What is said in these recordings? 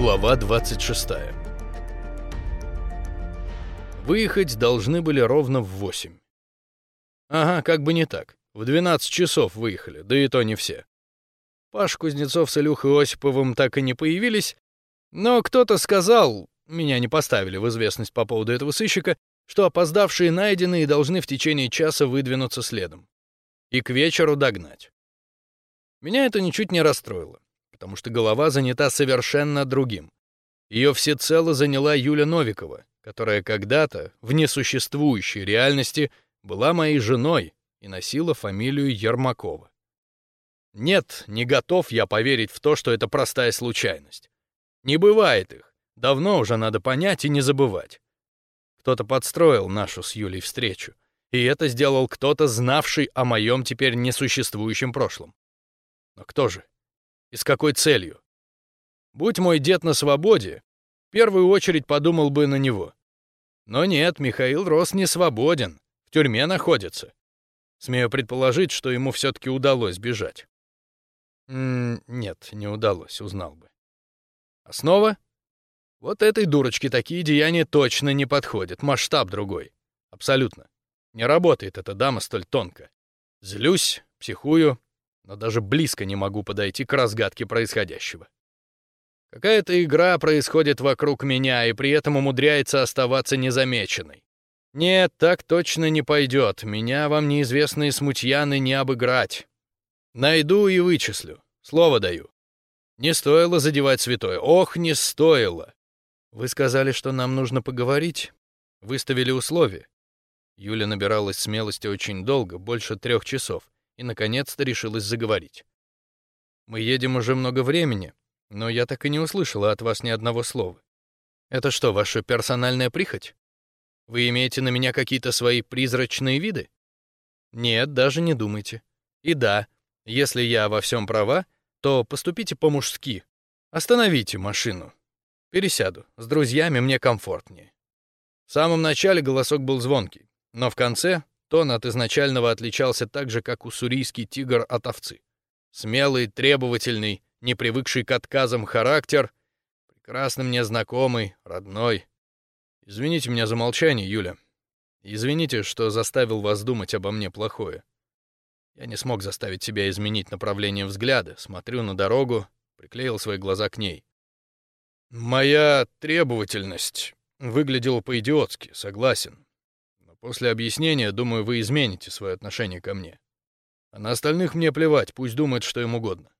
Глава 26 Выехать должны были ровно в 8. Ага, как бы не так. В 12 часов выехали, да и то не все. Паш Кузнецов с Илюхой Осиповым так и не появились, но кто-то сказал, меня не поставили в известность по поводу этого сыщика, что опоздавшие найдены и должны в течение часа выдвинуться следом. И к вечеру догнать. Меня это ничуть не расстроило, потому что голова занята совершенно другим. Ее всецело заняла Юля Новикова, которая когда-то, в несуществующей реальности, была моей женой и носила фамилию Ермакова. Нет, не готов я поверить в то, что это простая случайность. Не бывает их. Давно уже надо понять и не забывать. Кто-то подстроил нашу с Юлей встречу, и это сделал кто-то, знавший о моем теперь несуществующем прошлом. Но кто же? И с какой целью? Будь мой дед на свободе, в первую очередь подумал бы на него. Но нет, Михаил Рос не свободен, в тюрьме находится. Смею предположить, что ему все-таки удалось бежать. М -м нет, не удалось, узнал бы. Основа? Вот этой дурочке такие деяния точно не подходят, масштаб другой. Абсолютно. Не работает эта дама столь тонко. Злюсь, психую, но даже близко не могу подойти к разгадке происходящего. Какая-то игра происходит вокруг меня и при этом умудряется оставаться незамеченной. Нет, так точно не пойдет. Меня вам неизвестные смутьяны не обыграть. Найду и вычислю. Слово даю. Не стоило задевать святое. Ох, не стоило. Вы сказали, что нам нужно поговорить. Выставили условия. Юля набиралась смелости очень долго, больше трех часов, и, наконец-то, решилась заговорить. Мы едем уже много времени, но я так и не услышала от вас ни одного слова. Это что, ваша персональная прихоть? Вы имеете на меня какие-то свои призрачные виды? Нет, даже не думайте. И да, если я во всем права, то поступите по-мужски. Остановите машину. Пересяду. С друзьями мне комфортнее. В самом начале голосок был звонкий, но в конце тон от изначального отличался так же, как уссурийский тигр от овцы. Смелый, требовательный, не привыкший к отказам характер, прекрасно мне знакомый, родной. Извините меня за молчание, Юля. Извините, что заставил вас думать обо мне плохое. Я не смог заставить себя изменить направление взгляда, смотрю на дорогу, приклеил свои глаза к ней. Моя требовательность выглядела по-идиотски, согласен. После объяснения, думаю, вы измените свое отношение ко мне. А на остальных мне плевать, пусть думают, что им угодно.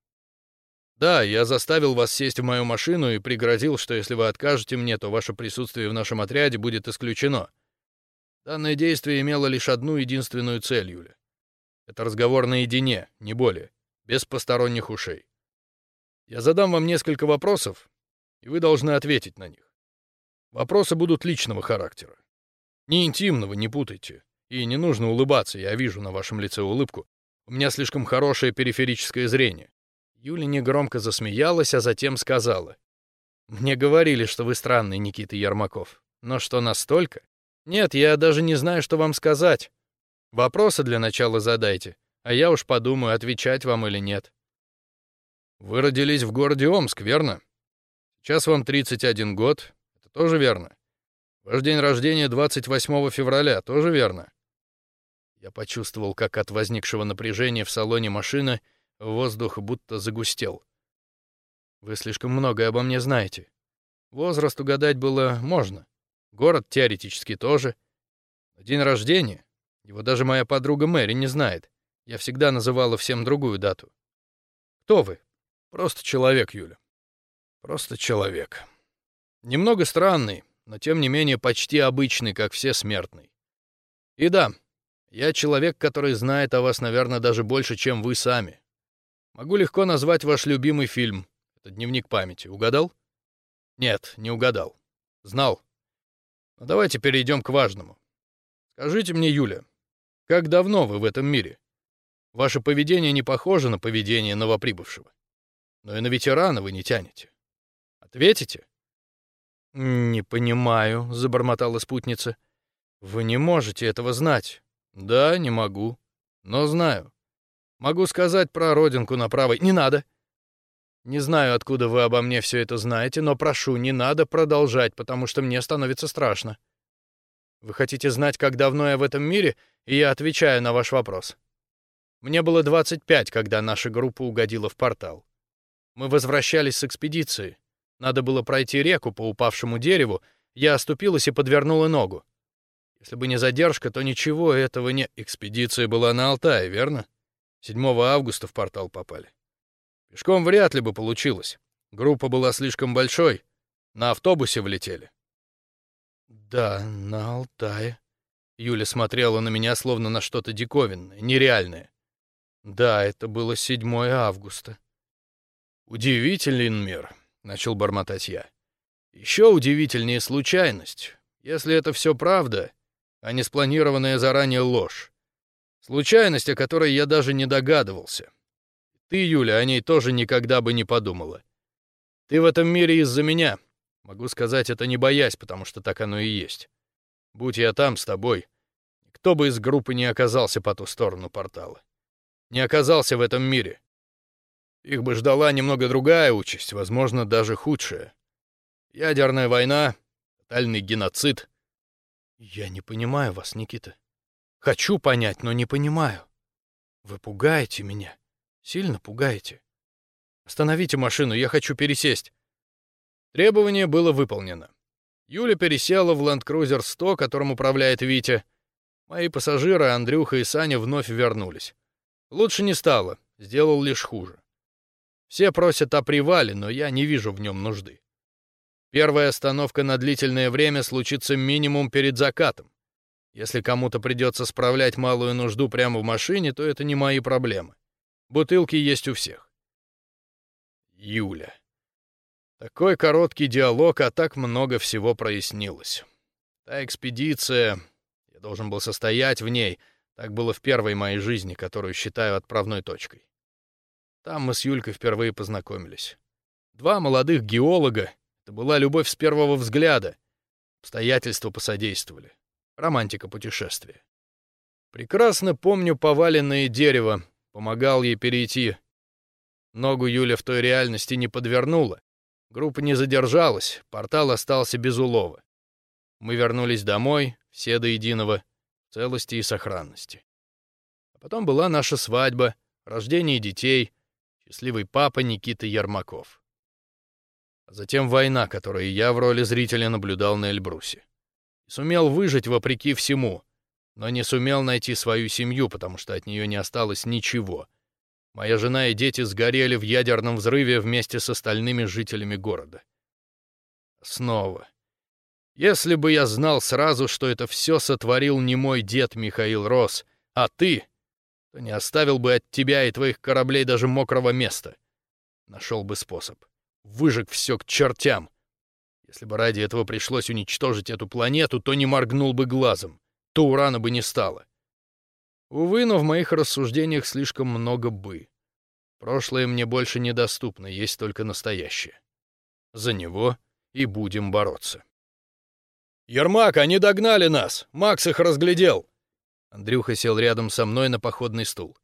Да, я заставил вас сесть в мою машину и пригрозил, что если вы откажете мне, то ваше присутствие в нашем отряде будет исключено. Данное действие имело лишь одну единственную цель, Юля. Это разговор наедине, не более, без посторонних ушей. Я задам вам несколько вопросов, и вы должны ответить на них. Вопросы будут личного характера. Не интимного, не путайте. И не нужно улыбаться, я вижу на вашем лице улыбку. У меня слишком хорошее периферическое зрение. Юля негромко засмеялась, а затем сказала. «Мне говорили, что вы странный, Никита Ермаков. Но что настолько? Нет, я даже не знаю, что вам сказать. Вопросы для начала задайте, а я уж подумаю, отвечать вам или нет». «Вы родились в городе Омск, верно?» Сейчас вам 31 год. Это тоже верно. Ваш день рождения 28 февраля. Тоже верно. Я почувствовал, как от возникшего напряжения в салоне машины воздух будто загустел. Вы слишком многое обо мне знаете. Возраст угадать было можно. Город теоретически тоже. День рождения его даже моя подруга Мэри не знает. Я всегда называла всем другую дату. Кто вы? Просто человек, Юля. Просто человек. Немного странный, но тем не менее почти обычный, как все смертный. И да, я человек, который знает о вас, наверное, даже больше, чем вы сами. Могу легко назвать ваш любимый фильм. Это дневник памяти. Угадал? Нет, не угадал. Знал. Но давайте перейдем к важному. Скажите мне, Юля, как давно вы в этом мире? Ваше поведение не похоже на поведение новоприбывшего. Но и на ветерана вы не тянете. Ответите?» «Не понимаю», — забормотала спутница. «Вы не можете этого знать». «Да, не могу. Но знаю. Могу сказать про родинку на правой. Не надо!» Не знаю, откуда вы обо мне все это знаете, но прошу, не надо продолжать, потому что мне становится страшно. Вы хотите знать, как давно я в этом мире, и я отвечаю на ваш вопрос. Мне было 25, когда наша группа угодила в портал. Мы возвращались с экспедиции. Надо было пройти реку по упавшему дереву, я оступилась и подвернула ногу. Если бы не задержка, то ничего этого не... Экспедиция была на Алтае, верно? 7 августа в портал попали. Пешком вряд ли бы получилось. Группа была слишком большой. На автобусе влетели. Да, на Алтае. Юля смотрела на меня словно на что-то диковинное, нереальное. Да, это было 7 августа. Удивительный мир, начал бормотать я. Еще удивительнее случайность. Если это все правда, а не спланированная заранее ложь. Случайность, о которой я даже не догадывался. Ты, Юля, о ней тоже никогда бы не подумала. Ты в этом мире из-за меня. Могу сказать это не боясь, потому что так оно и есть. Будь я там с тобой, кто бы из группы не оказался по ту сторону портала. Не оказался в этом мире. Их бы ждала немного другая участь, возможно, даже худшая. Ядерная война, тотальный геноцид. Я не понимаю вас, Никита. Хочу понять, но не понимаю. Вы пугаете меня. Сильно пугаете. Остановите машину, я хочу пересесть. Требование было выполнено. Юля пересела в Land Cruiser 100, которым управляет Витя. Мои пассажиры, Андрюха и Саня, вновь вернулись. Лучше не стало, сделал лишь хуже. Все просят о привале, но я не вижу в нем нужды. Первая остановка на длительное время случится минимум перед закатом. Если кому-то придется справлять малую нужду прямо в машине, то это не мои проблемы. Бутылки есть у всех. Юля. Такой короткий диалог, а так много всего прояснилось. Та экспедиция, я должен был состоять в ней, так было в первой моей жизни, которую считаю отправной точкой. Там мы с Юлькой впервые познакомились. Два молодых геолога, это была любовь с первого взгляда. Обстоятельства посодействовали. Романтика путешествия. Прекрасно помню поваленное дерево, помогал ей перейти. Ногу Юля в той реальности не подвернула. Группа не задержалась, портал остался без улова. Мы вернулись домой, все до единого, в целости и сохранности. А потом была наша свадьба, рождение детей, счастливый папа Никита Ермаков. Затем война, которую я в роли зрителя наблюдал на Эльбрусе. Сумел выжить вопреки всему — но не сумел найти свою семью, потому что от нее не осталось ничего. Моя жена и дети сгорели в ядерном взрыве вместе с остальными жителями города. Снова. Если бы я знал сразу, что это все сотворил не мой дед Михаил Рос, а ты, то не оставил бы от тебя и твоих кораблей даже мокрого места. Нашел бы способ. Выжег все к чертям. Если бы ради этого пришлось уничтожить эту планету, то не моргнул бы глазом то урана бы не стало. Увы, но в моих рассуждениях слишком много «бы». Прошлое мне больше недоступно, есть только настоящее. За него и будем бороться. «Ермак, они догнали нас! Макс их разглядел!» Андрюха сел рядом со мной на походный стул.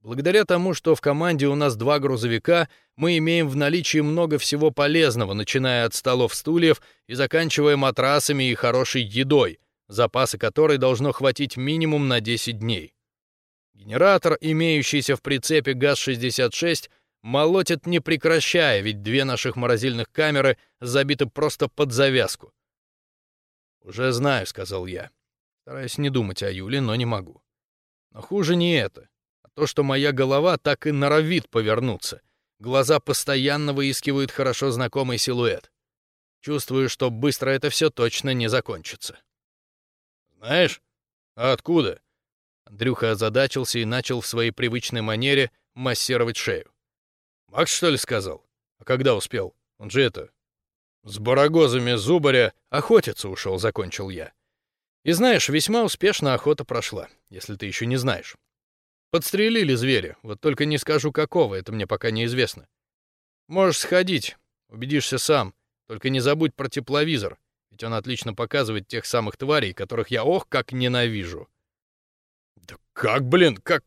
Благодаря тому, что в команде у нас два грузовика, мы имеем в наличии много всего полезного, начиная от столов-стульев и заканчивая матрасами и хорошей едой, запасы которой должно хватить минимум на 10 дней. Генератор, имеющийся в прицепе ГАЗ-66, молотит не прекращая, ведь две наших морозильных камеры забиты просто под завязку. «Уже знаю», — сказал я. Стараюсь не думать о Юле, но не могу. Но хуже не это, а то, что моя голова так и норовит повернуться. Глаза постоянно выискивают хорошо знакомый силуэт. Чувствую, что быстро это все точно не закончится. «Знаешь? А откуда?» Андрюха озадачился и начал в своей привычной манере массировать шею. «Макс, что ли, сказал? А когда успел? Он же это... С барагозами зубаря охотиться ушел», — закончил я. И знаешь, весьма успешно охота прошла, если ты еще не знаешь. Подстрелили зверя, вот только не скажу какого, это мне пока неизвестно. Можешь сходить, убедишься сам, только не забудь про тепловизор ведь он отлично показывает тех самых тварей, которых я ох как ненавижу. Да как, блин, как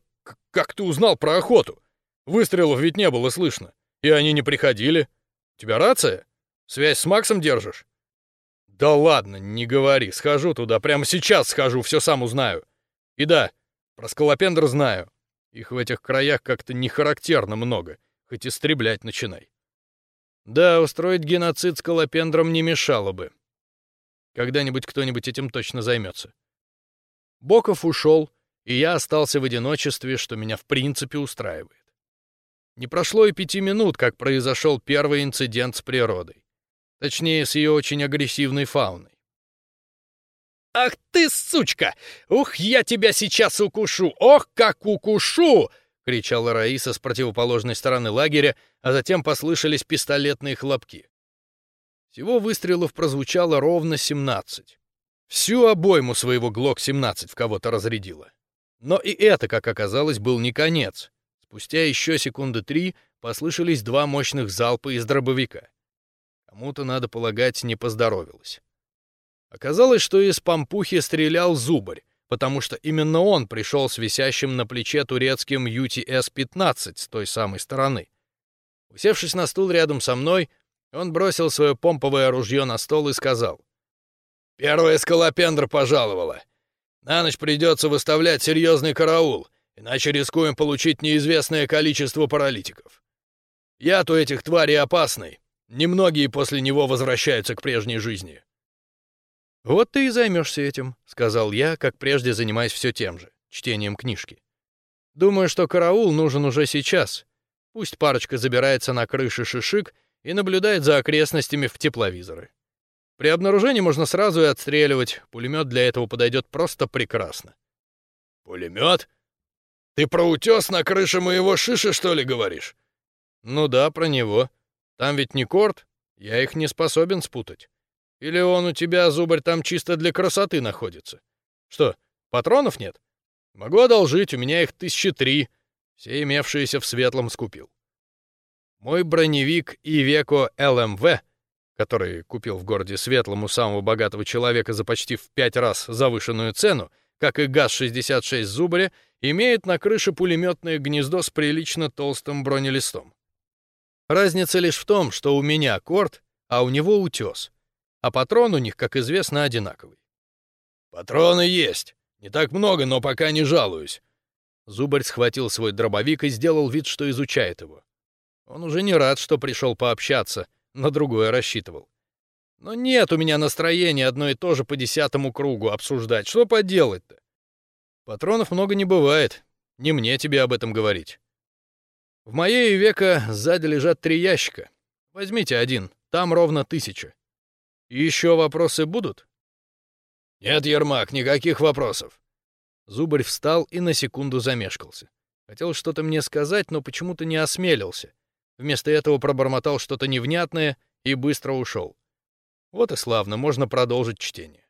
как ты узнал про охоту? Выстрелов ведь не было слышно. И они не приходили? У тебя рация? Связь с Максом держишь? Да ладно, не говори, схожу туда, прямо сейчас схожу, все сам узнаю. И да, про скалопендр знаю. Их в этих краях как-то не характерно много, хоть истреблять начинай. Да, устроить геноцид скалопендром не мешало бы. Когда-нибудь кто-нибудь этим точно займется. Боков ушел, и я остался в одиночестве, что меня в принципе устраивает. Не прошло и пяти минут, как произошел первый инцидент с природой. Точнее, с ее очень агрессивной фауной. «Ах ты, сучка! Ух, я тебя сейчас укушу! Ох, как укушу!» — кричала Раиса с противоположной стороны лагеря, а затем послышались пистолетные хлопки. Всего выстрелов прозвучало ровно 17. Всю обойму своего ГЛОК-17 в кого-то разрядила. Но и это, как оказалось, был не конец. Спустя еще секунды три послышались два мощных залпа из дробовика. Кому-то, надо полагать, не поздоровилось. Оказалось, что из пампухи стрелял зубарь, потому что именно он пришел с висящим на плече турецким UTS-15 с той самой стороны. Усевшись на стул рядом со мной, он бросил свое помповое ружье на стол и сказал. «Первая скалопендра пожаловала. На ночь придется выставлять серьезный караул, иначе рискуем получить неизвестное количество паралитиков. Яд у этих тварей опасный. Немногие после него возвращаются к прежней жизни». «Вот ты и займешься этим», — сказал я, как прежде занимаясь все тем же, чтением книжки. «Думаю, что караул нужен уже сейчас. Пусть парочка забирается на крыше шишик и наблюдает за окрестностями в тепловизоры. При обнаружении можно сразу и отстреливать. Пулемет для этого подойдет просто прекрасно. Пулемет? Ты про утес на крыше моего шиши, что ли, говоришь? Ну да, про него. Там ведь не корт, я их не способен спутать. Или он у тебя, зубарь, там чисто для красоты находится? Что, патронов нет? Могу одолжить, у меня их тысячи три. Все имевшиеся в светлом скупил. Мой броневик Ивеко ЛМВ который купил в городе Светлом у самого богатого человека за почти в пять раз завышенную цену, как и ГАЗ-66 Зубаря, имеет на крыше пулеметное гнездо с прилично толстым бронелистом. Разница лишь в том, что у меня корт, а у него утес, а патрон у них, как известно, одинаковый. «Патроны есть. Не так много, но пока не жалуюсь». Зубарь схватил свой дробовик и сделал вид, что изучает его. Он уже не рад, что пришел пообщаться — на другое рассчитывал. Но нет у меня настроения одно и то же по десятому кругу обсуждать. Что поделать-то? Патронов много не бывает. Не мне тебе об этом говорить. В моей века сзади лежат три ящика. Возьмите один, там ровно тысяча. еще вопросы будут? Нет, Ермак, никаких вопросов. Зубарь встал и на секунду замешкался. Хотел что-то мне сказать, но почему-то не осмелился. Вместо этого пробормотал что-то невнятное и быстро ушел. Вот и славно, можно продолжить чтение.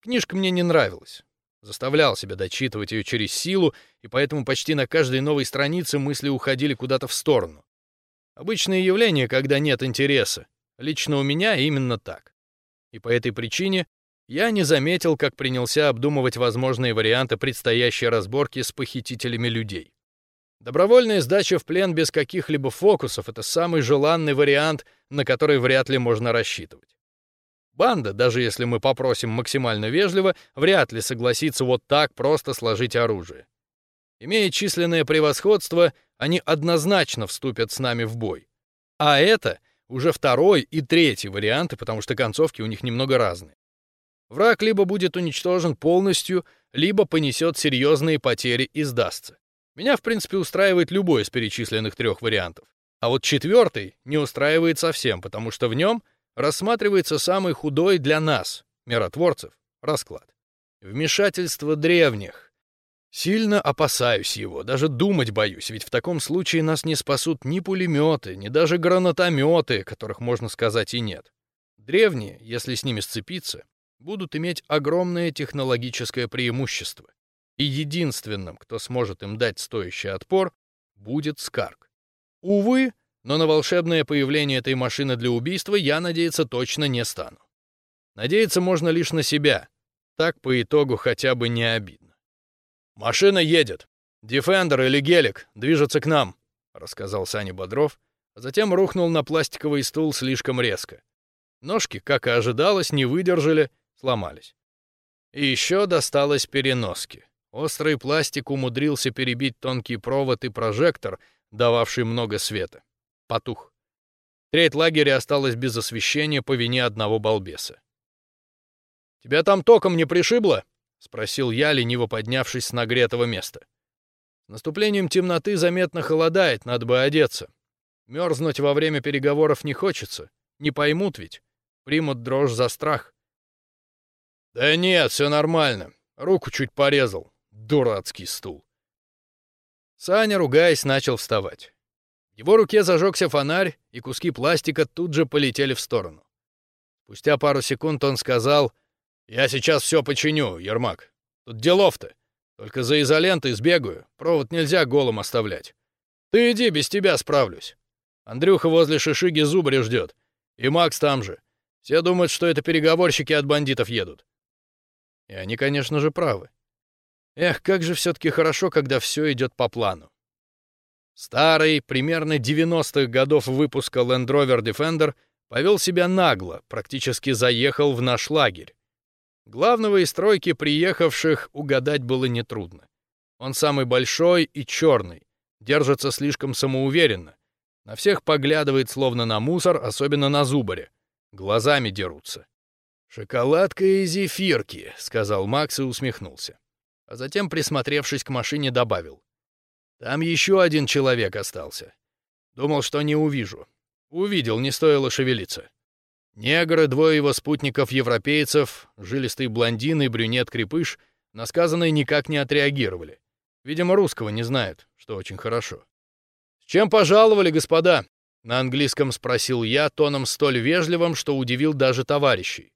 Книжка мне не нравилась. Заставлял себя дочитывать ее через силу, и поэтому почти на каждой новой странице мысли уходили куда-то в сторону. Обычное явление, когда нет интереса. Лично у меня именно так. И по этой причине я не заметил, как принялся обдумывать возможные варианты предстоящей разборки с похитителями людей. Добровольная сдача в плен без каких-либо фокусов — это самый желанный вариант, на который вряд ли можно рассчитывать. Банда, даже если мы попросим максимально вежливо, вряд ли согласится вот так просто сложить оружие. Имея численное превосходство, они однозначно вступят с нами в бой. А это уже второй и третий варианты, потому что концовки у них немного разные. Враг либо будет уничтожен полностью, либо понесет серьезные потери и сдастся. Меня, в принципе, устраивает любой из перечисленных трех вариантов. А вот четвертый не устраивает совсем, потому что в нем рассматривается самый худой для нас, миротворцев, расклад. Вмешательство древних. Сильно опасаюсь его, даже думать боюсь, ведь в таком случае нас не спасут ни пулеметы, ни даже гранатометы, которых, можно сказать, и нет. Древние, если с ними сцепиться, будут иметь огромное технологическое преимущество и единственным, кто сможет им дать стоящий отпор, будет Скарк. Увы, но на волшебное появление этой машины для убийства я надеяться точно не стану. Надеяться можно лишь на себя. Так по итогу хотя бы не обидно. «Машина едет. Дефендер или Гелик движется к нам», рассказал Саня Бодров, а затем рухнул на пластиковый стул слишком резко. Ножки, как и ожидалось, не выдержали, сломались. И еще досталось переноски. Острый пластик умудрился перебить тонкий провод и прожектор, дававший много света. Потух. Треть лагеря осталась без освещения по вине одного балбеса. «Тебя там током не пришибло?» — спросил я, лениво поднявшись с нагретого места. С наступлением темноты заметно холодает, надо бы одеться. Мерзнуть во время переговоров не хочется. Не поймут ведь. Примут дрожь за страх. «Да нет, все нормально. Руку чуть порезал. Дурацкий стул». Саня, ругаясь, начал вставать. В его руке зажегся фонарь, и куски пластика тут же полетели в сторону. Спустя пару секунд он сказал, «Я сейчас все починю, Ермак. Тут делов-то. Только за изолентой сбегаю, провод нельзя голым оставлять. Ты иди, без тебя справлюсь. Андрюха возле шишиги зубри ждет. И Макс там же. Все думают, что это переговорщики от бандитов едут. И они, конечно же, правы. Эх, как же все-таки хорошо, когда все идет по плану. Старый, примерно 90-х годов выпуска Land Rover Defender повел себя нагло, практически заехал в наш лагерь. Главного из стройки приехавших угадать было нетрудно. Он самый большой и черный, держится слишком самоуверенно, на всех поглядывает словно на мусор, особенно на зубаре. Глазами дерутся. «Шоколадка и зефирки», — сказал Макс и усмехнулся. А затем, присмотревшись к машине, добавил. «Там еще один человек остался. Думал, что не увижу. Увидел, не стоило шевелиться. Негры, двое его спутников-европейцев, жилистый блондин и брюнет-крепыш, на сказанное никак не отреагировали. Видимо, русского не знают, что очень хорошо. «С чем пожаловали, господа?» — на английском спросил я, тоном столь вежливым, что удивил даже товарищей.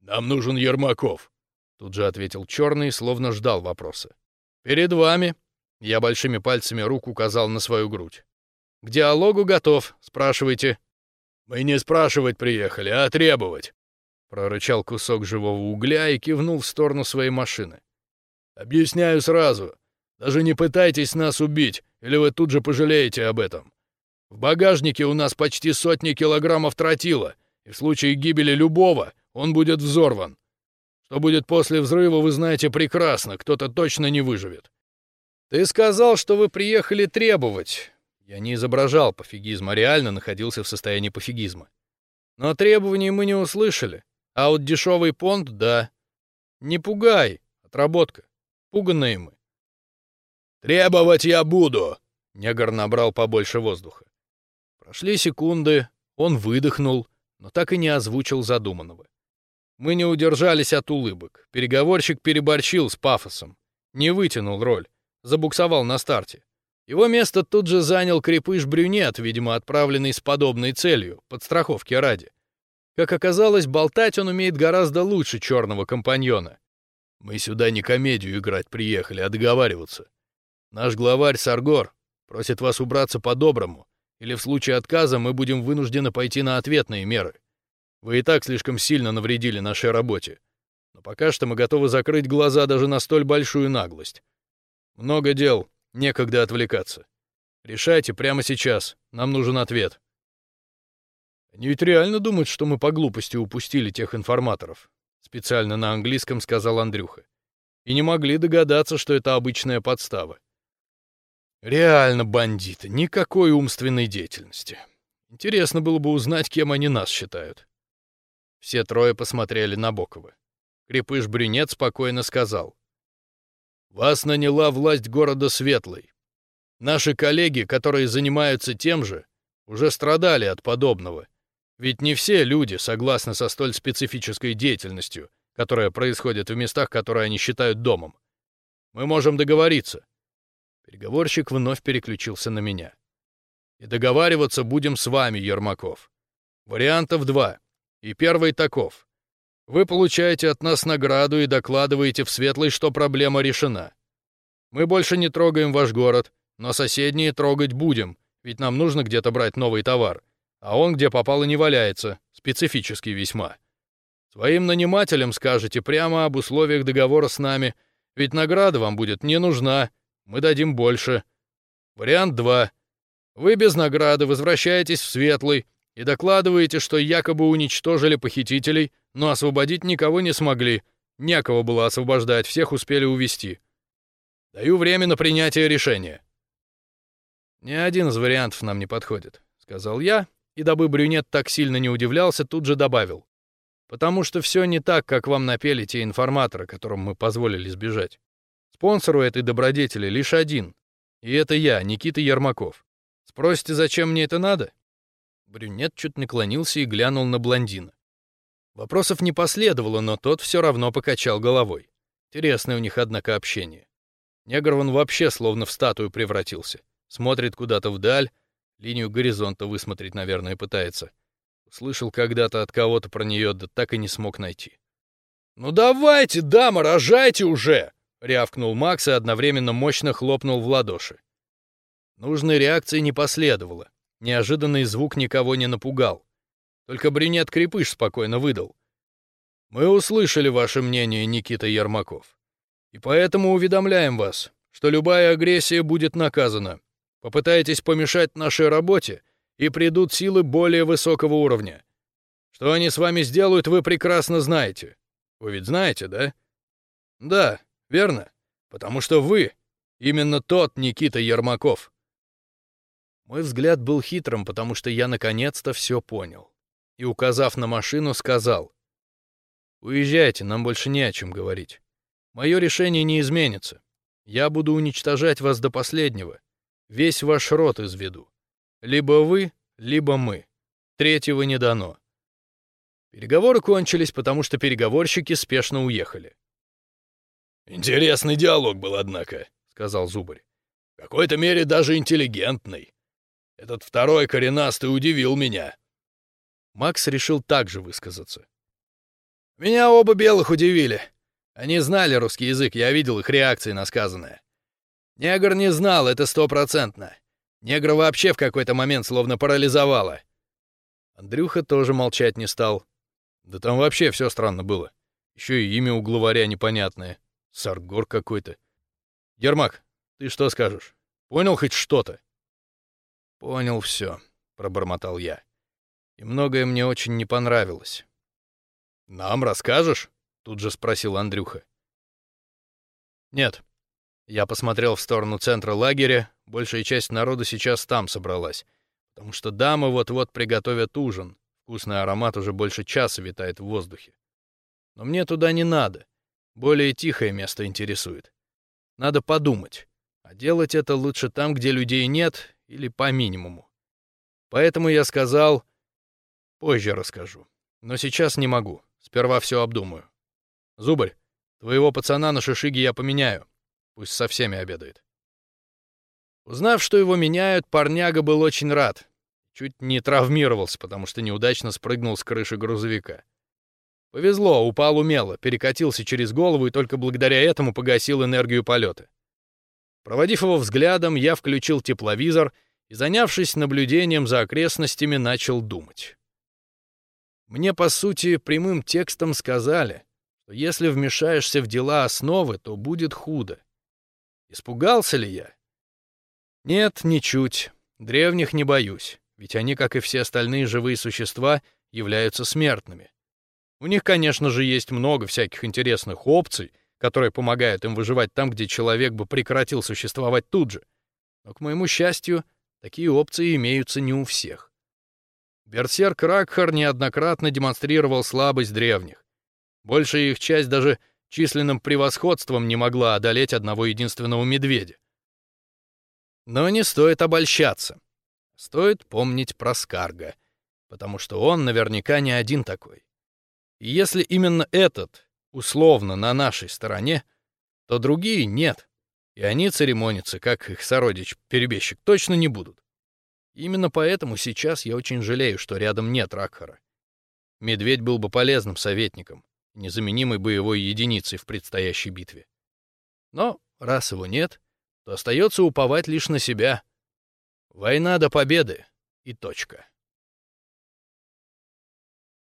«Нам нужен Ермаков», — тут же ответил Черный, словно ждал вопроса. «Перед вами», — я большими пальцами рук указал на свою грудь. «К диалогу готов, спрашивайте». «Мы не спрашивать приехали, а требовать», — прорычал кусок живого угля и кивнул в сторону своей машины. «Объясняю сразу. Даже не пытайтесь нас убить, или вы тут же пожалеете об этом. В багажнике у нас почти сотни килограммов тротила, и в случае гибели любого он будет взорван. Что будет после взрыва, вы знаете прекрасно, кто-то точно не выживет. Ты сказал, что вы приехали требовать. Я не изображал пофигизма, реально находился в состоянии пофигизма. Но требований мы не услышали. А вот дешевый понт — да. Не пугай, отработка. Пуганые мы. «Требовать я буду!» — негр набрал побольше воздуха. Прошли секунды, он выдохнул, но так и не озвучил задуманного. Мы не удержались от улыбок. Переговорщик переборщил с пафосом. Не вытянул роль. Забуксовал на старте. Его место тут же занял крепыш-брюнет, видимо, отправленный с подобной целью, подстраховки ради. Как оказалось, болтать он умеет гораздо лучше черного компаньона. Мы сюда не комедию играть приехали, а договариваться. Наш главарь Саргор просит вас убраться по-доброму, или в случае отказа мы будем вынуждены пойти на ответные меры. Вы и так слишком сильно навредили нашей работе. Но пока что мы готовы закрыть глаза даже на столь большую наглость. Много дел, Некогда отвлекаться. Решайте прямо сейчас. Нам нужен ответ. Они ведь реально думают, что мы по глупости упустили тех информаторов. Специально на английском сказал Андрюха. И не могли догадаться, что это обычная подстава. Реально бандиты, никакой умственной деятельности. Интересно было бы узнать, кем они нас считают. Все трое посмотрели на Бокова. Крепыш-брюнет спокойно сказал. Вас наняла власть города Светлый. Наши коллеги, которые занимаются тем же, уже страдали от подобного. Ведь не все люди согласны со столь специфической деятельностью, которая происходит в местах, которые они считают домом. Мы можем договориться. Переговорщик вновь переключился на меня. И договариваться будем с вами, Ермаков. Вариантов два. И первый таков. Вы получаете от нас награду и докладываете в Светлый, что проблема решена. Мы больше не трогаем ваш город, но соседние трогать будем, ведь нам нужно где-то брать новый товар. А он где попало не валяется, специфический весьма. Своим нанимателям скажете прямо об условиях договора с нами, ведь награда вам будет не нужна, мы дадим больше. Вариант 2. Вы без награды возвращаетесь в Светлый и докладываете, что якобы уничтожили похитителей, но освободить никого не смогли. Некого было освобождать, всех успели увести. Даю время на принятие решения. Ни один из вариантов нам не подходит, сказал я, и дабы брюнет так сильно не удивлялся, тут же добавил: потому что все не так, как вам напели те информаторы, которым мы позволили сбежать. Спонсору этой добродетели лишь один, и это я, Никита Ермаков. Спросите, зачем мне это надо? Брюнет чуть наклонился и глянул на блондина. Вопросов не последовало, но тот все равно покачал головой. Интересное у них, однако, общение. Негр он вообще словно в статую превратился. Смотрит куда-то вдаль, линию горизонта высмотреть, наверное, пытается. Слышал когда-то от кого-то про нее, да так и не смог найти. «Ну давайте, дама, рожайте уже!» — рявкнул Макс и одновременно мощно хлопнул в ладоши. Нужной реакции не последовало. Неожиданный звук никого не напугал. Только брюнет-крепыш спокойно выдал. «Мы услышали ваше мнение, Никита Ермаков. И поэтому уведомляем вас, что любая агрессия будет наказана. Попытайтесь помешать нашей работе, и придут силы более высокого уровня. Что они с вами сделают, вы прекрасно знаете. Вы ведь знаете, да? Да, верно. Потому что вы именно тот Никита Ермаков. Мой взгляд был хитрым, потому что я наконец-то все понял и, указав на машину, сказал, «Уезжайте, нам больше не о чем говорить. Мое решение не изменится. Я буду уничтожать вас до последнего, весь ваш род изведу. Либо вы, либо мы. Третьего не дано». Переговоры кончились, потому что переговорщики спешно уехали. «Интересный диалог был, однако», — сказал Зубарь. «В какой-то мере даже интеллигентный. Этот второй коренастый удивил меня. Макс решил также высказаться. «Меня оба белых удивили. Они знали русский язык, я видел их реакции на сказанное. Негр не знал, это стопроцентно. Негра вообще в какой-то момент словно парализовало. Андрюха тоже молчать не стал. Да там вообще все странно было. Еще и имя у главаря непонятное. Саргор какой-то. Ермак, ты что скажешь? Понял хоть что-то? Понял все, пробормотал я и многое мне очень не понравилось. «Нам расскажешь?» — тут же спросил Андрюха. «Нет». Я посмотрел в сторону центра лагеря, большая часть народа сейчас там собралась, потому что дамы вот-вот приготовят ужин, вкусный аромат уже больше часа витает в воздухе. Но мне туда не надо, более тихое место интересует. Надо подумать, а делать это лучше там, где людей нет, или по минимуму. Поэтому я сказал Позже расскажу. Но сейчас не могу. Сперва все обдумаю. Зубарь, твоего пацана на шишиге я поменяю. Пусть со всеми обедает. Узнав, что его меняют, парняга был очень рад. Чуть не травмировался, потому что неудачно спрыгнул с крыши грузовика. Повезло, упал умело, перекатился через голову и только благодаря этому погасил энергию полета. Проводив его взглядом, я включил тепловизор и, занявшись наблюдением за окрестностями, начал думать. Мне, по сути, прямым текстом сказали, что если вмешаешься в дела основы, то будет худо. Испугался ли я? Нет, ничуть. Древних не боюсь, ведь они, как и все остальные живые существа, являются смертными. У них, конечно же, есть много всяких интересных опций, которые помогают им выживать там, где человек бы прекратил существовать тут же. Но, к моему счастью, такие опции имеются не у всех. Берсерк Ракхар неоднократно демонстрировал слабость древних. Большая их часть даже численным превосходством не могла одолеть одного единственного медведя. Но не стоит обольщаться. Стоит помнить про Скарга, потому что он наверняка не один такой. И если именно этот, условно, на нашей стороне, то другие нет, и они церемониться, как их сородич-перебежчик, точно не будут. Именно поэтому сейчас я очень жалею, что рядом нет Ракхара. Медведь был бы полезным советником, незаменимой боевой единицей в предстоящей битве. Но раз его нет, то остается уповать лишь на себя. Война до победы и точка.